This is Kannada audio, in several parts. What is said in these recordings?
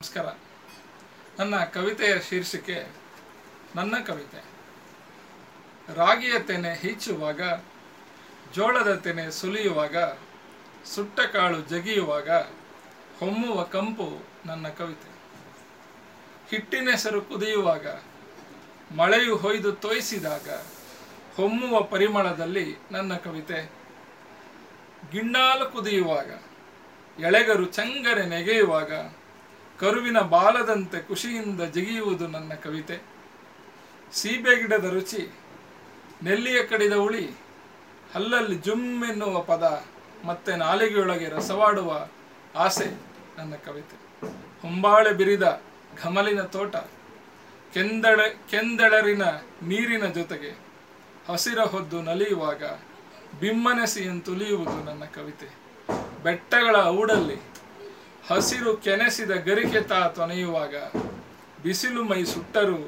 ನಮಸ್ಕಾರ. ನನ್ನ ಕವಿತೆಯ ಶೀರ್ಷಿಕೆ, ನನ್ನ ಕವಿತೆ. ರಾಗಿಯ ತೆನೆ ಹೀಚುವಾಗ, ಜೋಳದ ತೆನೆ ಸುಲಿಯುವಾಗ, ಸುಟ್ಟ ಕಾಳು ಜಗಿಯುವಾಗ, ಹೊಮ್ಮುವ ಕಂಪು ನನ್ನ ಕವಿತೆ. ಹಿಟ್ಟಿನೆಸರು ಕುದಿಯುವಾಗ, ಮಳೆಯು ಹೊಯ್ದು ತೋಯಿಸಿದಾಗ, ಹೊಮ್ಮುವ ಪರಿಮಳದಲ್ಲಿ ನನ್ನ ಕವಿತೆ. ಗಿಣ್ಣಾಲು ಕುದಿಯುವಾಗ, ಎಳೆಗರು ಚಂಗರೆ ನೆಗೆಯುವಾಗ ಕರುವಿನ ಬಾಲದಂತೆ ಖುಷಿಯಿಂದ ಜಿಗಿಯುವುದು ನನ್ನ ಕವಿತೆ. ಸೀಬೆ ಗಿಡದ ರುಚಿ, ನೆಲ್ಲಿಯ ಕಡಿದ ಉಳಿ ಅಲ್ಲಲ್ಲಿ ಜುಮ್ ಎನ್ನುವ ಪದ, ಮತ್ತೆ ನಾಲಿಗೆಯೊಳಗೆ ರಸವಾಡುವ ಆಸೆ ನನ್ನ ಕವಿತೆ. ಹೊಂಬಾಳೆ ಬಿರಿದ ಘಮಲಿನ ತೋಟ, ಕೆಂದಳೆ, ಕೆಂದಳರಿನ ನೀರಿನ ಜೊತೆಗೆ ಹಸಿರ ಹೊದ್ದು ನಲಿಯುವಾಗ ಬಿಮ್ಮನೆಸಿಯಂತುಲಿಯುವುದು ನನ್ನ ಕವಿತೆ. ಬೆಟ್ಟಗಳ ಔಡಲ್ಲಿ ಹಸಿರು ಕೆನೆಸಿದ ಗರಿಕೆ ತಾ ತೊನೆಯುವಾಗ ಬಿಸಿಲು ಮೈ ಸುಟ್ಟರು,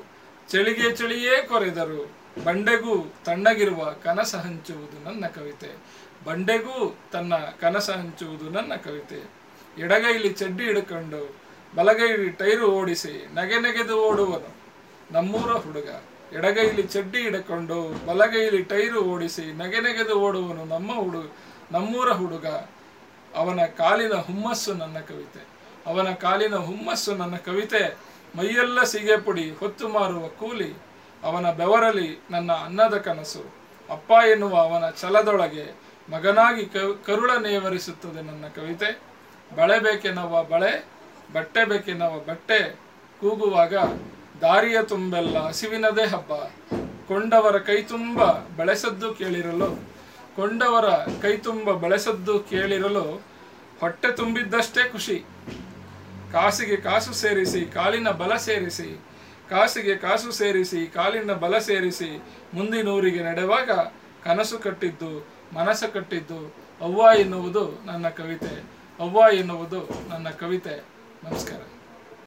ಚಳಿಗೆ ಚಳಿಯೇ ಕೊರೆದರು. ಬಂಡೆಗೂ ತಣ್ಣಗಿರುವ ಕನಸ ಹಂಚುವುದು ನನ್ನ ಕವಿತೆ. ಬಂಡೆಗೂ ತನ್ನ ಕನಸ ಹಂಚುವುದು ನನ್ನ ಕವಿತೆ. ಎಡಗೈಲಿ ಚಡ್ಡಿ ಹಿಡ್ಕೊಂಡು ಬಲಗೈಲಿ ಟೈರು ಓಡಿಸಿ ನಗೆ ನೆಗೆದು ಓಡುವನು ನಮ್ಮೂರ ಹುಡುಗ. ಎಡಗೈಲಿ ಚಡ್ಡಿ ಹಿಡ್ಕೊಂಡು ಬಲಗೈಲಿ ಟೈರು ಓಡಿಸಿ ನಗೆ ನೆಗೆದು ಓಡುವನು ನಮ್ಮ ಹುಡುಗ ನಮ್ಮೂರ ಹುಡುಗ. ಅವನ ಕಾಲಿನ ಹುಮ್ಮಸ್ಸು ನನ್ನ ಕವಿತೆ. ಅವನ ಕಾಲಿನ ಹುಮ್ಮಸ್ಸು ನನ್ನ ಕವಿತೆ. ಮೈಯೆಲ್ಲ ಸಿಗೆ ಪುಡಿ, ಹೊತ್ತು ಮಾರುವ ಕೂಲಿ. ಅವನ ಬೆವರಲಿ ನನ್ನ ಅನ್ನದ ಕನಸು. ಅಪ್ಪ ಎನ್ನುವ ಅವನ ಛಲದೊಳಗೆ ಮಗನಾಗಿ ಕರುಳ ನೇವರಿಸುತ್ತದೆ ನನ್ನ ಕವಿತೆ. ಬಳೆ ಬೇಕೆನ್ನುವ ಬಳೆ, ಬಟ್ಟೆ ಬೇಕೆನ್ನುವ ಬಟ್ಟೆ. ಕೂಗುವಾಗ ದಾರಿಯ ತುಂಬೆಲ್ಲ ಹಸಿವಿನದೇ ಹಬ್ಬ. ಕೊಂಡವರ ಕೈ ತುಂಬ, ಬೆಳೆಸದ್ದು ಕೇಳಿರಲು. ಕೊಂಡವರ ಕೈ ತುಂಬ ಬಳಸದ್ದು ಕೇಳಿರಲು ಹೊಟ್ಟೆ ತುಂಬಿದ್ದಷ್ಟೇ ಖುಷಿ. ಕಾಸಿಗೆ ಕಾಸು ಸೇರಿಸಿ, ಕಾಲಿನ ಬಲ ಸೇರಿಸಿ, ಕಾಸಿಗೆ ಕಾಸು ಸೇರಿಸಿ, ಕಾಲಿನ ಬಲ ಸೇರಿಸಿ ಮುಂದಿನೂರಿಗೆ ನಡೆವಾಗ ಕನಸು ಕಟ್ಟಿದ್ದು ಮನಸ್ಸು ಕಟ್ಟಿದ್ದು ಅವ್ವ ಎನ್ನುವುದು ನನ್ನ ಕವಿತೆ. ಅವ್ವ ಎನ್ನುವುದು ನನ್ನ ಕವಿತೆ. ನಮಸ್ಕಾರ.